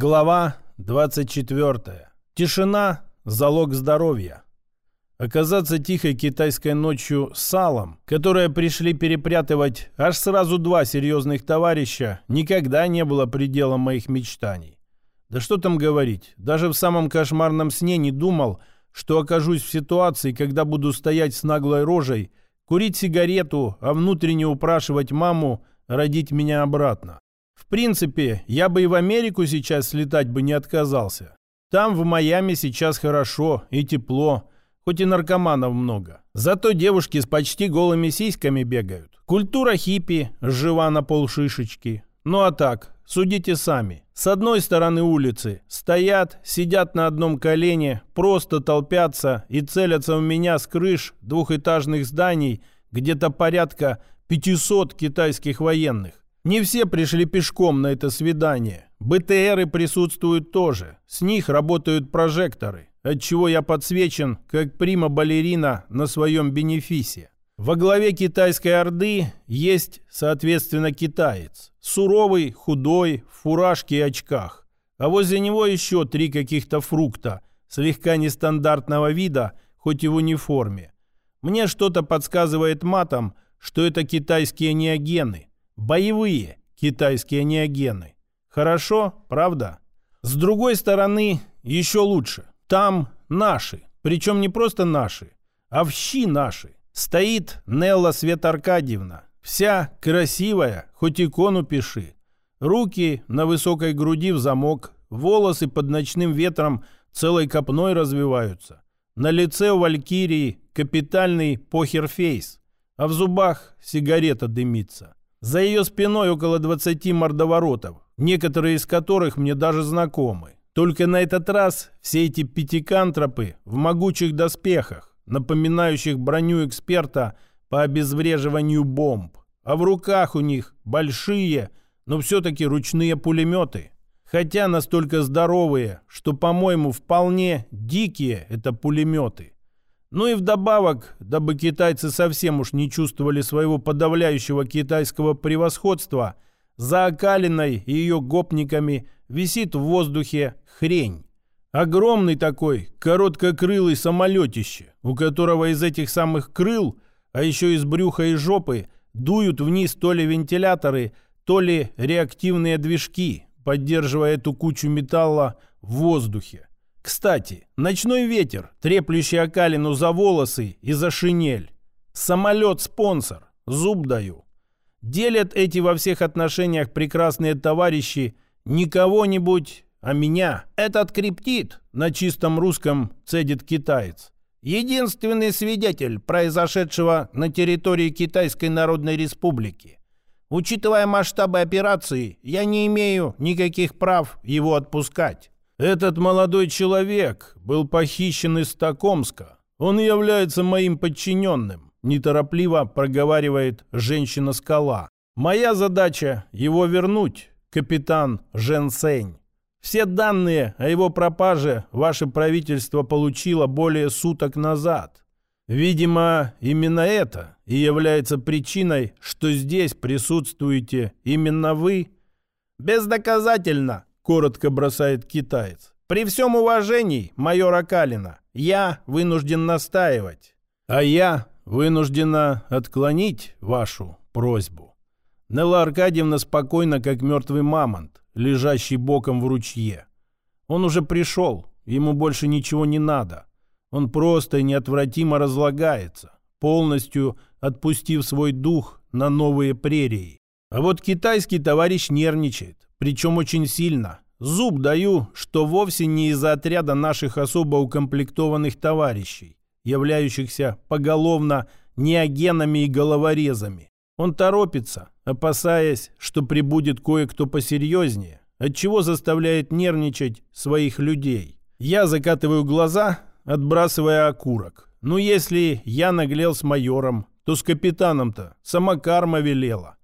Глава 24. Тишина – залог здоровья. Оказаться тихой китайской ночью салом, которое пришли перепрятывать аж сразу два серьезных товарища, никогда не было пределом моих мечтаний. Да что там говорить, даже в самом кошмарном сне не думал, что окажусь в ситуации, когда буду стоять с наглой рожей, курить сигарету, а внутренне упрашивать маму родить меня обратно. Принципе, я бы и в Америку сейчас слетать бы не отказался. Там, в Майами, сейчас хорошо и тепло, хоть и наркоманов много. Зато девушки с почти голыми сиськами бегают. Культура хиппи, жива на полшишечки. Ну а так, судите сами. С одной стороны улицы стоят, сидят на одном колене, просто толпятся и целятся в меня с крыш двухэтажных зданий где-то порядка 500 китайских военных. Не все пришли пешком на это свидание. БТРы присутствуют тоже. С них работают прожекторы, отчего я подсвечен, как прима-балерина на своем бенефисе. Во главе китайской орды есть, соответственно, китаец. Суровый, худой, в фуражке и очках. А возле него еще три каких-то фрукта, слегка нестандартного вида, хоть и в униформе. Мне что-то подсказывает матом, что это китайские неогены, Боевые китайские неогены. Хорошо, правда? С другой стороны, еще лучше. Там наши. Причем не просто наши, а вщи наши. Стоит Нелла Свет Аркадьевна. Вся красивая, хоть икону пиши. Руки на высокой груди в замок, волосы под ночным ветром целой копной развиваются. На лице у Валькирии капитальный похерфейс, а в зубах сигарета дымится. За ее спиной около 20 мордоворотов, некоторые из которых мне даже знакомы. Только на этот раз все эти пятикантропы в могучих доспехах, напоминающих броню эксперта по обезвреживанию бомб. А в руках у них большие, но все-таки ручные пулеметы. Хотя настолько здоровые, что, по-моему, вполне дикие это пулеметы. Ну и вдобавок, дабы китайцы совсем уж не чувствовали своего подавляющего китайского превосходства, за окалиной и ее гопниками висит в воздухе хрень. Огромный такой, короткокрылый самолетище, у которого из этих самых крыл, а еще из брюха и жопы, дуют вниз то ли вентиляторы, то ли реактивные движки, поддерживая эту кучу металла в воздухе. Кстати, ночной ветер, треплющий окалину за волосы и за шинель. Самолет-спонсор, зуб даю. Делят эти во всех отношениях прекрасные товарищи не кого-нибудь, а меня. Этот криптит на чистом русском цедит китаец. Единственный свидетель произошедшего на территории Китайской Народной Республики. Учитывая масштабы операции, я не имею никаких прав его отпускать. Этот молодой человек был похищен из Токомска. Он является моим подчиненным, неторопливо проговаривает женщина-скала. Моя задача его вернуть, капитан Жен Сень. Все данные о его пропаже ваше правительство получило более суток назад. Видимо, именно это и является причиной, что здесь присутствуете именно вы. Бездоказательно, коротко бросает китаец. При всем уважении, майор Акалина, я вынужден настаивать. А я вынуждена отклонить вашу просьбу. Нелла Аркадьевна спокойно, как мертвый мамонт, лежащий боком в ручье. Он уже пришел, ему больше ничего не надо. Он просто и неотвратимо разлагается, полностью отпустив свой дух на новые прерии. А вот китайский товарищ нервничает, причем очень сильно. Зуб даю, что вовсе не из-за отряда наших особо укомплектованных товарищей, являющихся поголовно неогенами и головорезами. Он торопится, опасаясь, что прибудет кое-кто посерьезнее, отчего заставляет нервничать своих людей. Я закатываю глаза, отбрасывая окурок. Ну, если я наглел с майором, то с капитаном-то сама карма велела.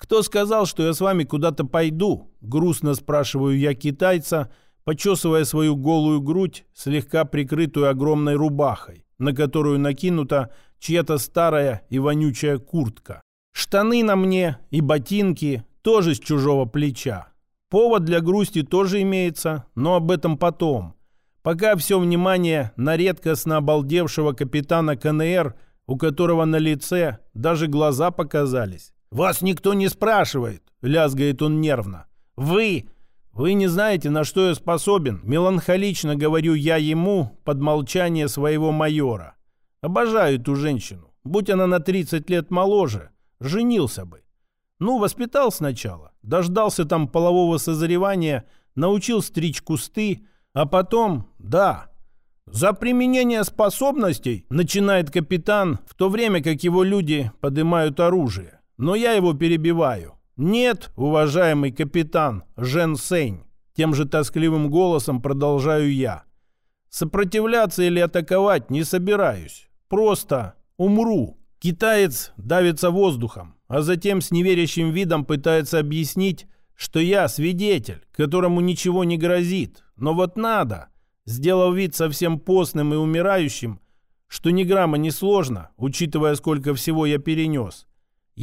«Кто сказал, что я с вами куда-то пойду?» Грустно спрашиваю я китайца, почесывая свою голую грудь, слегка прикрытую огромной рубахой, на которую накинута чья-то старая и вонючая куртка. Штаны на мне и ботинки тоже с чужого плеча. Повод для грусти тоже имеется, но об этом потом. Пока все внимание на редкостно обалдевшего капитана КНР, у которого на лице даже глаза показались. «Вас никто не спрашивает», — лязгает он нервно. «Вы...» «Вы не знаете, на что я способен», — меланхолично говорю я ему под молчание своего майора. «Обожаю эту женщину. Будь она на 30 лет моложе, женился бы. Ну, воспитал сначала, дождался там полового созревания, научил стричь кусты, а потом, да, за применение способностей начинает капитан, в то время как его люди поднимают оружие. Но я его перебиваю. Нет, уважаемый капитан Жен Сень, тем же тоскливым голосом продолжаю я. Сопротивляться или атаковать не собираюсь. Просто умру. Китаец давится воздухом, а затем с неверящим видом пытается объяснить, что я свидетель, которому ничего не грозит. Но вот надо, сделав вид совсем постным и умирающим, что ни грамма не сложно, учитывая, сколько всего я перенес.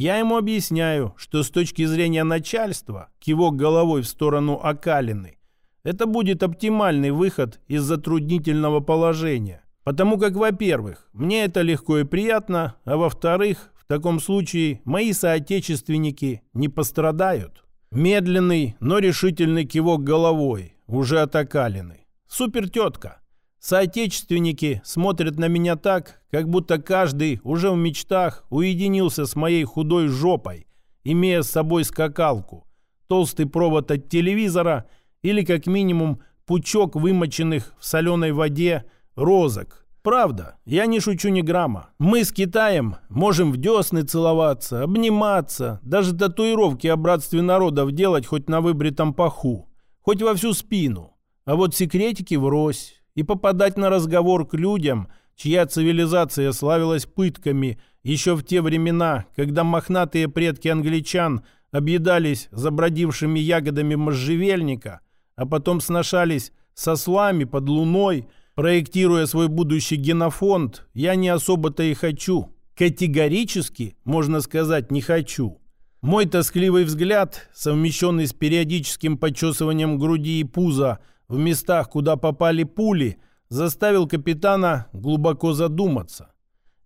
Я ему объясняю, что с точки зрения начальства, кивок головой в сторону окалины, это будет оптимальный выход из затруднительного положения. Потому как, во-первых, мне это легко и приятно, а во-вторых, в таком случае мои соотечественники не пострадают. Медленный, но решительный кивок головой, уже отокаленный. Супер тетка. Соотечественники смотрят на меня так, как будто каждый уже в мечтах уединился с моей худой жопой, имея с собой скакалку, толстый провод от телевизора или как минимум пучок вымоченных в соленой воде розок, Правда, я не шучу ни грамма. Мы с Китаем можем в десны целоваться, обниматься, даже татуировки о братстве народов делать хоть на выбритом паху, хоть во всю спину. А вот секретики врозь. И попадать на разговор к людям, чья цивилизация славилась пытками еще в те времена, когда мохнатые предки англичан объедались забродившими ягодами можжевельника, а потом сношались со слами под луной – Проектируя свой будущий генофонд, я не особо-то и хочу. Категорически, можно сказать, не хочу. Мой тоскливый взгляд, совмещенный с периодическим почесыванием груди и пуза в местах, куда попали пули, заставил капитана глубоко задуматься.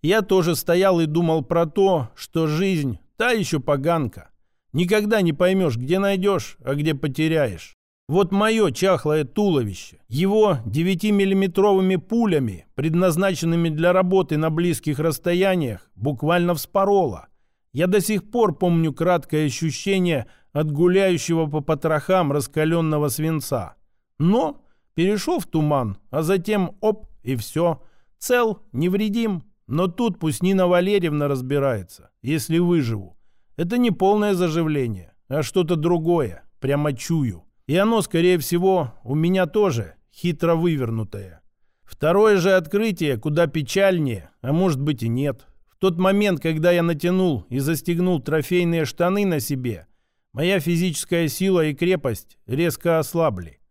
Я тоже стоял и думал про то, что жизнь – та еще поганка. Никогда не поймешь, где найдешь, а где потеряешь. Вот мое чахлое туловище, его 9-миллиметровыми пулями, предназначенными для работы на близких расстояниях, буквально вспороло. Я до сих пор помню краткое ощущение от гуляющего по потрохам раскаленного свинца. Но перешел в туман, а затем оп, и все. Цел, невредим. Но тут пусть Нина Валерьевна разбирается, если выживу. Это не полное заживление, а что-то другое, прямо чую. И оно, скорее всего, у меня тоже хитро вывернутое. Второе же открытие куда печальнее, а может быть и нет. В тот момент, когда я натянул и застегнул трофейные штаны на себе, моя физическая сила и крепость резко ослабли.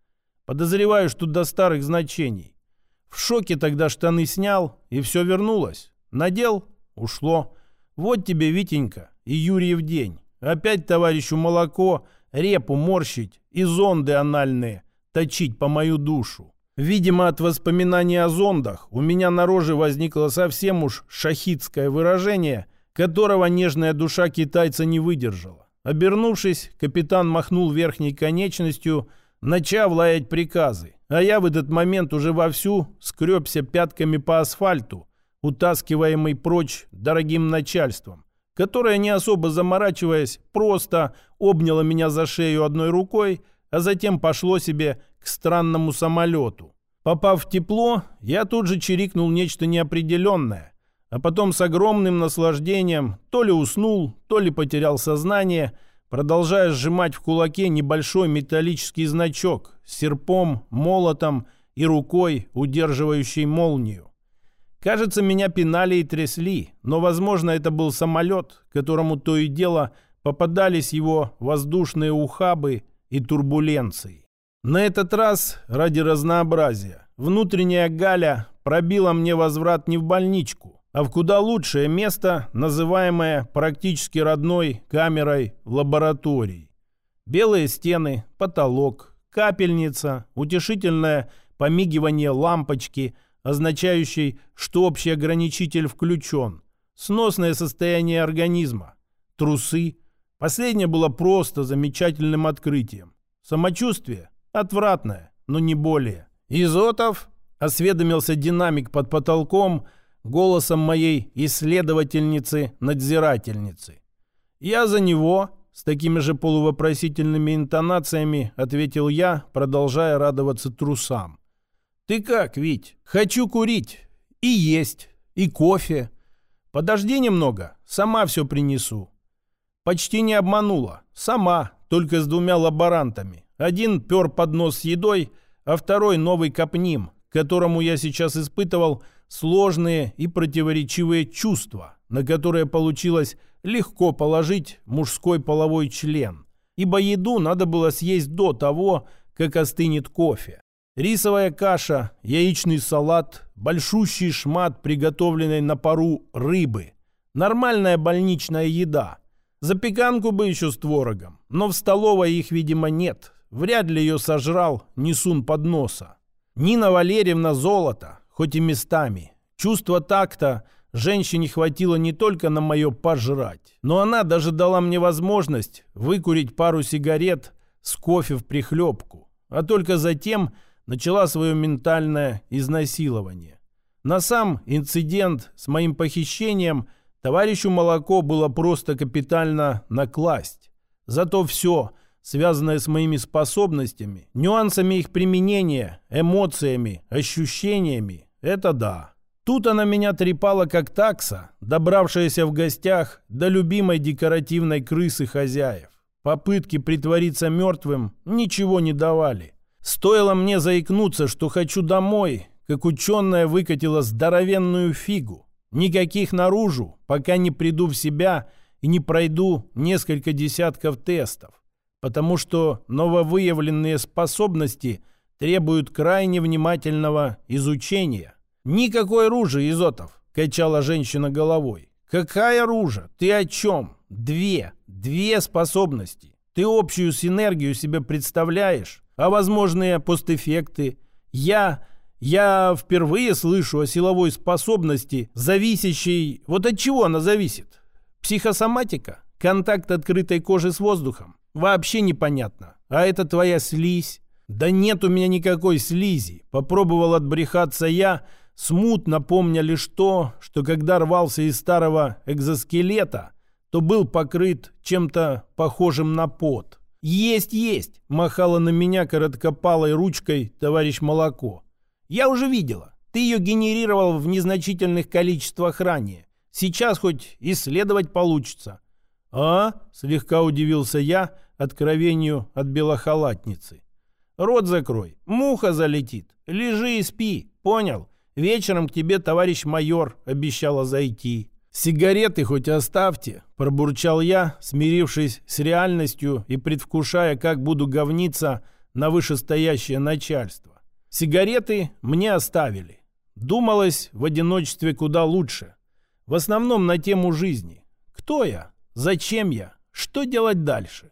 Подозреваю, что до старых значений. В шоке тогда штаны снял, и все вернулось. Надел — ушло. Вот тебе, Витенька, и Юрьев день. Опять товарищу молоко — репу морщить и зонды анальные точить по мою душу. Видимо, от воспоминаний о зондах у меня на роже возникло совсем уж шахидское выражение, которого нежная душа китайца не выдержала. Обернувшись, капитан махнул верхней конечностью, начав лаять приказы, а я в этот момент уже вовсю скребся пятками по асфальту, утаскиваемый прочь дорогим начальством, которая, не особо заморачиваясь, просто обняла меня за шею одной рукой, а затем пошло себе к странному самолету. Попав в тепло, я тут же чирикнул нечто неопределенное, а потом с огромным наслаждением то ли уснул, то ли потерял сознание, продолжая сжимать в кулаке небольшой металлический значок с серпом, молотом и рукой, удерживающей молнию. Кажется, меня пинали и трясли, но, возможно, это был самолет, которому то и дело попадались его воздушные ухабы и турбуленции. На этот раз, ради разнообразия, внутренняя Галя пробила мне возврат не в больничку, а в куда лучшее место, называемое практически родной камерой лабораторией. Белые стены, потолок, капельница, утешительное помигивание лампочки, означающей, что общий ограничитель включен, сносное состояние организма, трусы. Последнее было просто замечательным открытием. Самочувствие отвратное, но не более. «Изотов?» — осведомился динамик под потолком голосом моей исследовательницы-надзирательницы. «Я за него», — с такими же полувопросительными интонациями ответил я, продолжая радоваться трусам. «Ты как, Вить? Хочу курить. И есть. И кофе. Подожди немного, сама все принесу». Почти не обманула. Сама, только с двумя лаборантами. Один пер под нос с едой, а второй новый капним, которому я сейчас испытывал сложные и противоречивые чувства, на которые получилось легко положить мужской половой член, ибо еду надо было съесть до того, как остынет кофе. Рисовая каша, яичный салат, большущий шмат приготовленной на пару рыбы. Нормальная больничная еда. Запеканку бы еще с творогом, но в столовой их, видимо, нет. Вряд ли ее сожрал Несун под носа. Нина Валерьевна золото, хоть и местами. Чувство такта женщине хватило не только на мое пожрать, но она даже дала мне возможность выкурить пару сигарет с кофе в прихлебку, а только затем начала свое ментальное изнасилование. На сам инцидент с моим похищением товарищу Молоко было просто капитально накласть. Зато все – связанное с моими способностями, нюансами их применения, эмоциями, ощущениями, это да. Тут она меня трепала как такса, добравшаяся в гостях до любимой декоративной крысы хозяев. Попытки притвориться мертвым ничего не давали. Стоило мне заикнуться, что хочу домой, как ученая выкатила здоровенную фигу. Никаких наружу, пока не приду в себя и не пройду несколько десятков тестов потому что нововыявленные способности требуют крайне внимательного изучения. «Никакой ружи, Изотов!» – качала женщина головой. «Какая ружа? Ты о чем? Две. Две способности. Ты общую синергию себе представляешь? А возможные постэффекты? Я... Я впервые слышу о силовой способности, зависящей... Вот от чего она зависит? Психосоматика? Контакт открытой кожи с воздухом? Вообще непонятно. А это твоя слизь? Да нет у меня никакой слизи. Попробовал отбрехаться я, смутно помня лишь то, что когда рвался из старого экзоскелета, то был покрыт чем-то похожим на пот. «Есть, есть!» – махала на меня короткопалой ручкой товарищ Молоко. «Я уже видела. Ты ее генерировал в незначительных количествах ранее. Сейчас хоть исследовать получится. «А?» — слегка удивился я откровению от белохалатницы. «Рот закрой, муха залетит. Лежи и спи, понял? Вечером к тебе товарищ майор обещала зайти». «Сигареты хоть оставьте», — пробурчал я, смирившись с реальностью и предвкушая, как буду говниться на вышестоящее начальство. Сигареты мне оставили. Думалось в одиночестве куда лучше. В основном на тему жизни. Кто я? Зачем я? Что делать дальше?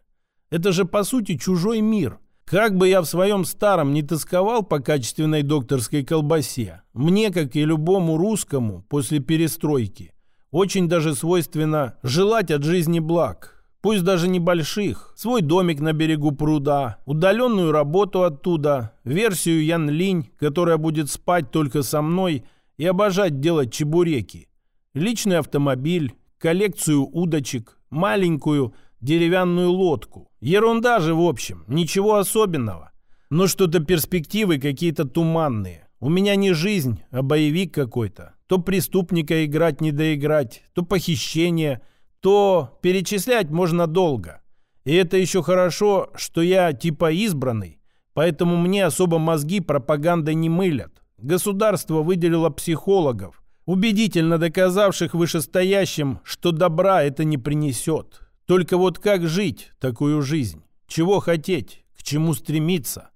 Это же, по сути, чужой мир. Как бы я в своем старом не тосковал по качественной докторской колбасе, мне, как и любому русскому после перестройки, очень даже свойственно желать от жизни благ, пусть даже небольших, свой домик на берегу пруда, удаленную работу оттуда, версию Ян Линь, которая будет спать только со мной и обожать делать чебуреки, личный автомобиль, коллекцию удочек, маленькую деревянную лодку. Ерунда же, в общем, ничего особенного. Но что-то перспективы какие-то туманные. У меня не жизнь, а боевик какой-то. То преступника играть не доиграть, то похищение, то перечислять можно долго. И это еще хорошо, что я типа избранный, поэтому мне особо мозги пропагандой не мылят. Государство выделило психологов, убедительно доказавших вышестоящим, что добра это не принесет. Только вот как жить такую жизнь? Чего хотеть? К чему стремиться?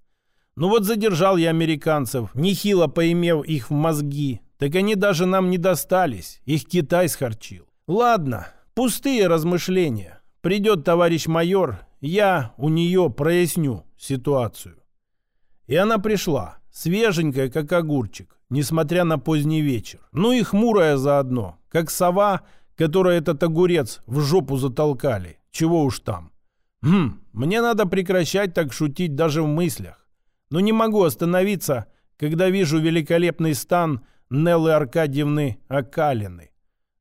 Ну вот задержал я американцев, нехило поимев их в мозги. Так они даже нам не достались. Их Китай схорчил. Ладно, пустые размышления. Придет товарищ майор, я у нее проясню ситуацию. И она пришла, свеженькая, как огурчик, несмотря на поздний вечер. Ну и хмурая заодно, как сова, которая этот огурец в жопу затолкали. Чего уж там. Хм, мне надо прекращать так шутить даже в мыслях. Но не могу остановиться, когда вижу великолепный стан Неллы Аркадьевны Акалины.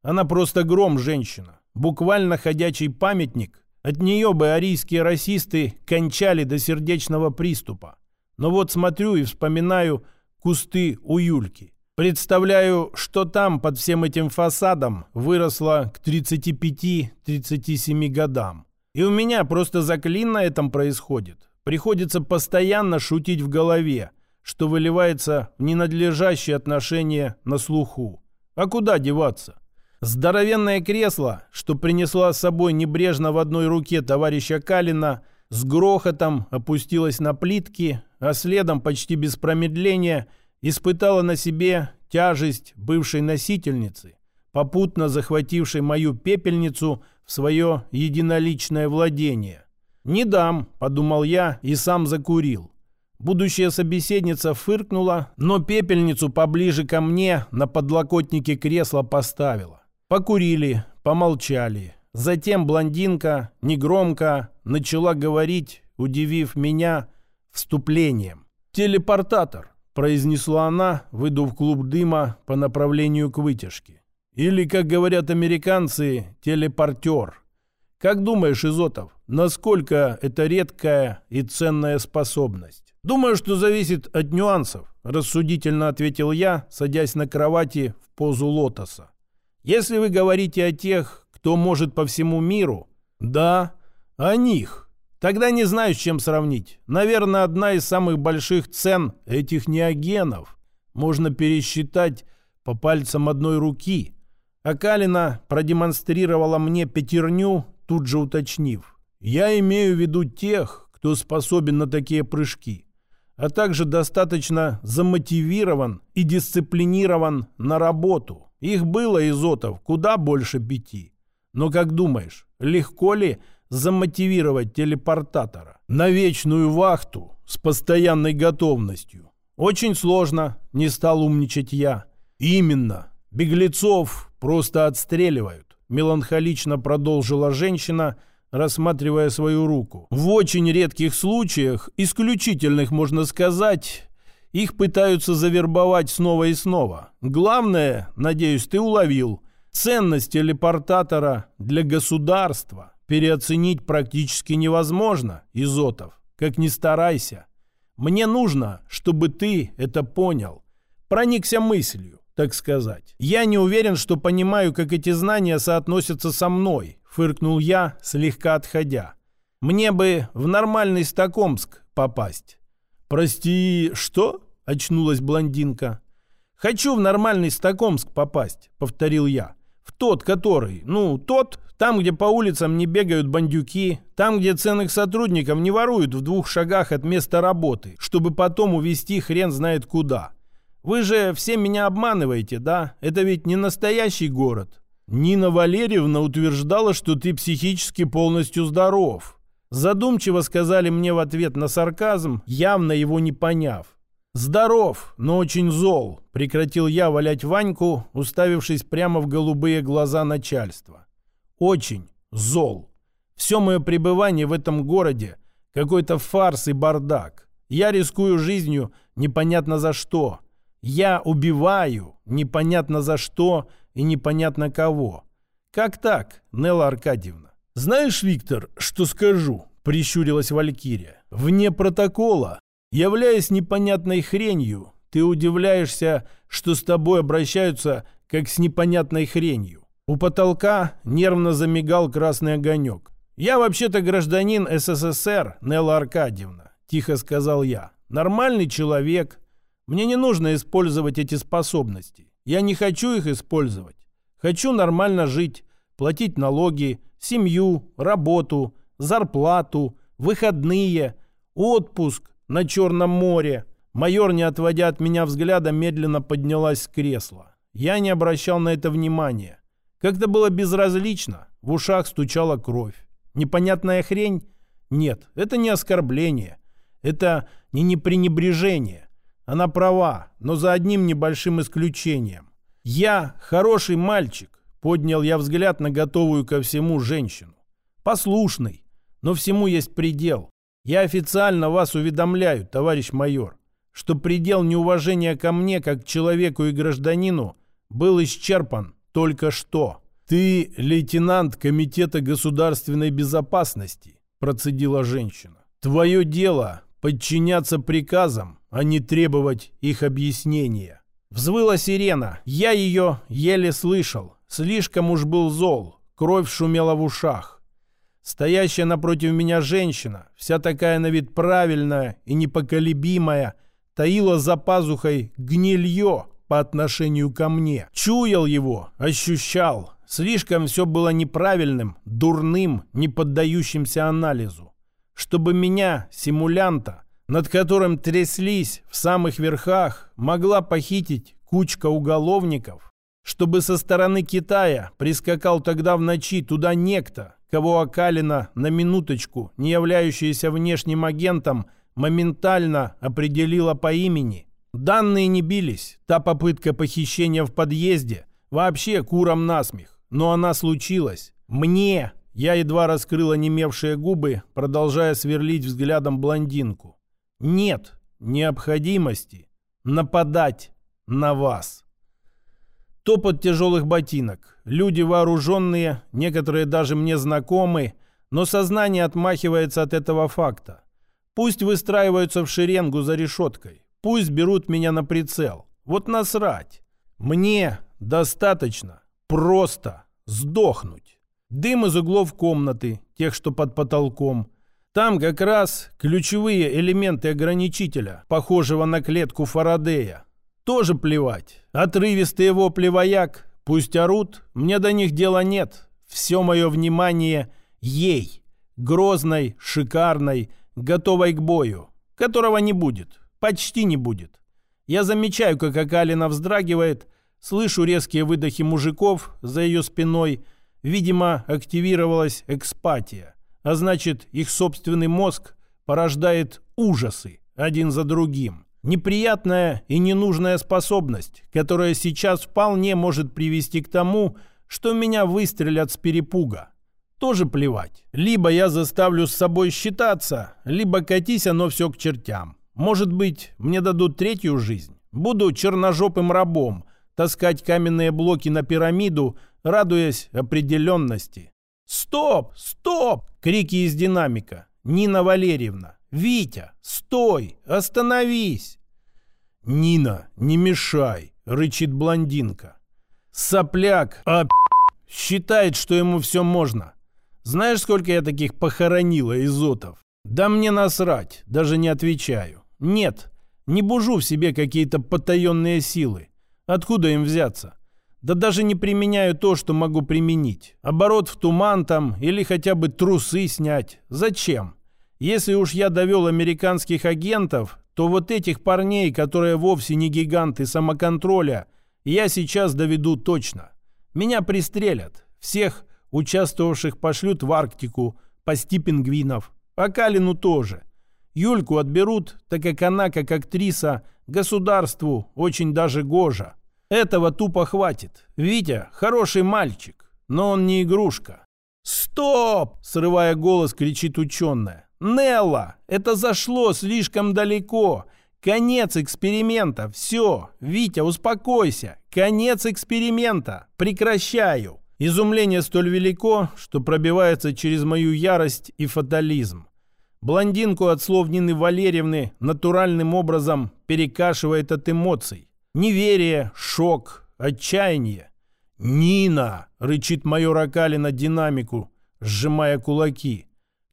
Она просто гром женщина, буквально ходячий памятник. От нее бы арийские расисты кончали до сердечного приступа. Но вот смотрю и вспоминаю кусты у Юльки. Представляю, что там под всем этим фасадом выросло к 35-37 годам. И у меня просто заклин на этом происходит. Приходится постоянно шутить в голове, что выливается в ненадлежащее отношение на слуху. А куда деваться? Здоровенное кресло, что принесла с собой небрежно в одной руке товарища Калина, с грохотом опустилось на плитки, а следом почти без промедления испытала на себе тяжесть бывшей носительницы, попутно захватившей мою пепельницу – в свое единоличное владение. «Не дам», — подумал я и сам закурил. Будущая собеседница фыркнула, но пепельницу поближе ко мне на подлокотнике кресла поставила. Покурили, помолчали. Затем блондинка негромко начала говорить, удивив меня вступлением. «Телепортатор», — произнесла она, выдув клуб дыма по направлению к вытяжке. Или, как говорят американцы, телепортер. Как думаешь, Изотов, насколько это редкая и ценная способность? Думаю, что зависит от нюансов, рассудительно ответил я, садясь на кровати в позу лотоса. Если вы говорите о тех, кто может по всему миру, да, о них. Тогда не знаю, с чем сравнить. Наверное, одна из самых больших цен этих неогенов можно пересчитать по пальцам одной руки – а Калина продемонстрировала мне пятерню, тут же уточнив. Я имею в виду тех, кто способен на такие прыжки, а также достаточно замотивирован и дисциплинирован на работу. Их было, изотов, куда больше пяти. Но как думаешь, легко ли замотивировать телепортатора на вечную вахту с постоянной готовностью? Очень сложно, не стал умничать я. Именно. Беглецов просто отстреливают», — меланхолично продолжила женщина, рассматривая свою руку. «В очень редких случаях, исключительных, можно сказать, их пытаются завербовать снова и снова. Главное, надеюсь, ты уловил, ценность телепортатора для государства переоценить практически невозможно, Изотов, как ни старайся. Мне нужно, чтобы ты это понял, проникся мыслью так сказать. Я не уверен, что понимаю, как эти знания соотносятся со мной, фыркнул я, слегка отходя. Мне бы в нормальный Стокомск попасть. Прости, что? Очнулась блондинка. Хочу в нормальный Стокомск попасть, повторил я. В тот, который, ну, тот, там, где по улицам не бегают бандюки, там, где ценных сотрудников не воруют в двух шагах от места работы, чтобы потом увезти хрен знает куда. Вы же все меня обманываете, да? Это ведь не настоящий город. Нина Валерьевна утверждала, что ты психически полностью здоров. Задумчиво сказали мне в ответ на сарказм, явно его не поняв. «Здоров, но очень зол», — прекратил я валять Ваньку, уставившись прямо в голубые глаза начальства. «Очень зол. Все мое пребывание в этом городе — какой-то фарс и бардак. Я рискую жизнью непонятно за что. Я убиваю непонятно за что и непонятно кого. Как так, Нелла Аркадьевна? Знаешь, Виктор, что скажу? Прищурилась Валькирия. Вне протокола, являясь непонятной хренью, ты удивляешься, что с тобой обращаются как с непонятной хренью. У потолка нервно замигал красный огонек. «Я вообще-то гражданин СССР, Нелла Аркадьевна», – тихо сказал я. «Нормальный человек, мне не нужно использовать эти способности. Я не хочу их использовать. Хочу нормально жить, платить налоги, семью, работу, зарплату, выходные, отпуск на Черном море. Майор, не отводя от меня взгляда, медленно поднялась с кресла. Я не обращал на это внимания. Как-то было безразлично, в ушах стучала кровь. Непонятная хрень? Нет, это не оскорбление. Это не непренебрежение. Она права, но за одним небольшим исключением. Я хороший мальчик, поднял я взгляд на готовую ко всему женщину. Послушный, но всему есть предел. Я официально вас уведомляю, товарищ майор, что предел неуважения ко мне, как человеку и гражданину, был исчерпан только что. «Ты лейтенант Комитета государственной безопасности», процедила женщина. «Твое дело подчиняться приказам, а не требовать их объяснения». Взвыла сирена. Я ее еле слышал. Слишком уж был зол. Кровь шумела в ушах. Стоящая напротив меня женщина, вся такая на вид правильная и непоколебимая, таила за пазухой гнилье по отношению ко мне. Чуял его, ощущал. Слишком все было неправильным, дурным, не поддающимся анализу. Чтобы меня, симулянта, над которым тряслись в самых верхах, могла похитить кучка уголовников, чтобы со стороны Китая прискакал тогда в ночи туда некто, кого Акалина на минуточку, не являющийся внешним агентом, моментально определила по имени. Данные не бились. Та попытка похищения в подъезде вообще куром насмех. Но она случилась. Мне. Я едва раскрыла немевшие губы, продолжая сверлить взглядом блондинку. Нет необходимости нападать на вас. Топот тяжелых ботинок. Люди вооруженные, некоторые даже мне знакомы, но сознание отмахивается от этого факта. Пусть выстраиваются в шеренгу за решеткой. Пусть берут меня на прицел. Вот насрать. Мне достаточно просто сдохнуть. Дым из углов комнаты, тех, что под потолком. Там как раз ключевые элементы ограничителя, похожего на клетку Фарадея. Тоже плевать. Отрывистые вопли вояк, пусть орут, мне до них дела нет. Все мое внимание ей, грозной, шикарной, готовой к бою, которого не будет, почти не будет. Я замечаю, как Акалина вздрагивает, слышу резкие выдохи мужиков за ее спиной. Видимо, активировалась экспатия, а значит, их собственный мозг порождает ужасы один за другим. Неприятная и ненужная способность, которая сейчас вполне может привести к тому, что меня выстрелят с перепуга тоже плевать. Либо я заставлю с собой считаться, либо катись оно все к чертям. Может быть, мне дадут третью жизнь. Буду черножопым рабом, таскать каменные блоки на пирамиду, радуясь определенности. «Стоп! Стоп!» — крики из динамика. «Нина Валерьевна! Витя! Стой! Остановись!» «Нина, не мешай!» — рычит блондинка. «Сопляк! А считает, что ему все можно. Знаешь, сколько я таких похоронила изотов? Да мне насрать, даже не отвечаю. Нет, не бужу в себе какие-то потаенные силы. Откуда им взяться? Да даже не применяю то, что могу применить. Оборот в туман там или хотя бы трусы снять. Зачем? Если уж я довел американских агентов, то вот этих парней, которые вовсе не гиганты самоконтроля, я сейчас доведу точно. Меня пристрелят. Всех участвовавших пошлют в Арктику пасти пингвинов. А Калину тоже. Юльку отберут, так как она, как актриса, государству очень даже гожа. Этого тупо хватит. Витя хороший мальчик, но он не игрушка. «Стоп!» – срывая голос, кричит ученая. «Нелла, это зашло слишком далеко. Конец эксперимента. Все. Витя, успокойся. Конец эксперимента. Прекращаю». Изумление столь велико, что пробивается через мою ярость и фатализм. Блондинку от слов Нины Валерьевны натуральным образом перекашивает от эмоций. Неверие, шок, отчаяние. «Нина!» — рычит майор Акалина динамику, сжимая кулаки.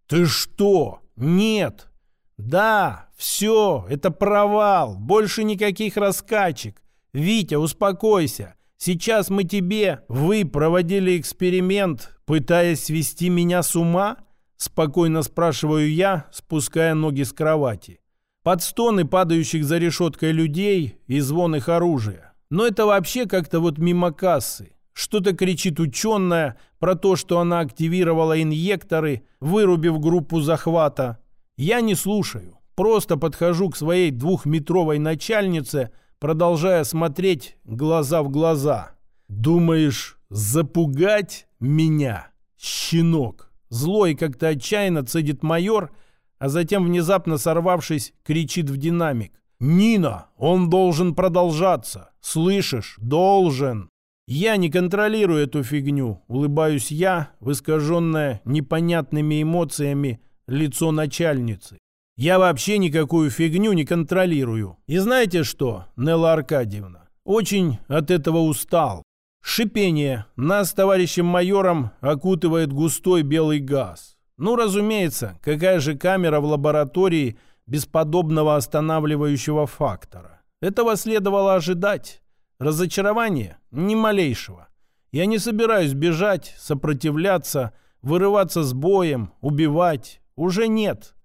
«Ты что? Нет!» «Да, все, это провал, больше никаких раскачек. Витя, успокойся. Сейчас мы тебе, вы проводили эксперимент, пытаясь свести меня с ума? Спокойно спрашиваю я, спуская ноги с кровати. Под стоны падающих за решеткой людей и звон их оружия. Но это вообще как-то вот мимо кассы. Что-то кричит ученая про то, что она активировала инъекторы, вырубив группу захвата. Я не слушаю. Просто подхожу к своей двухметровой начальнице, продолжая смотреть глаза в глаза. «Думаешь, запугать меня, щенок?» Злой как-то отчаянно цедит майор, а затем, внезапно сорвавшись, кричит в динамик. «Нина, он должен продолжаться! Слышишь? Должен!» «Я не контролирую эту фигню», — улыбаюсь я, в искаженное непонятными эмоциями лицо начальницы. «Я вообще никакую фигню не контролирую. И знаете что, Нелла Аркадьевна, очень от этого устал. Шипение. Нас товарищем майором окутывает густой белый газ. Ну, разумеется, какая же камера в лаборатории без подобного останавливающего фактора? Этого следовало ожидать. Разочарование? Ни малейшего. Я не собираюсь бежать, сопротивляться, вырываться с боем, убивать. Уже нет.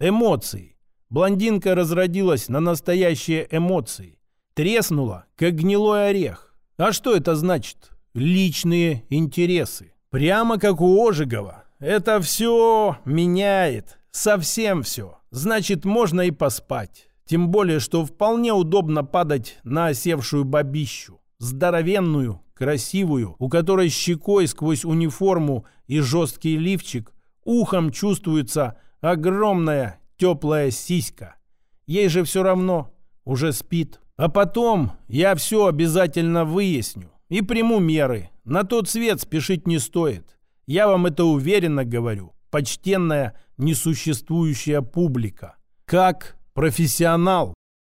Эмоций. Блондинка разродилась на настоящие эмоции. Треснула, как гнилой орех. А что это значит? Личные интересы. Прямо как у Ожегова. Это все меняет. Совсем все. Значит, можно и поспать. Тем более, что вполне удобно падать на осевшую бабищу. Здоровенную, красивую, у которой щекой сквозь униформу и жесткий лифчик ухом чувствуется огромная теплая сиська. Ей же все равно, уже спит. А потом я все обязательно выясню и приму меры. На тот свет спешить не стоит. Я вам это уверенно говорю. Почтенная несуществующая публика. Как профессионал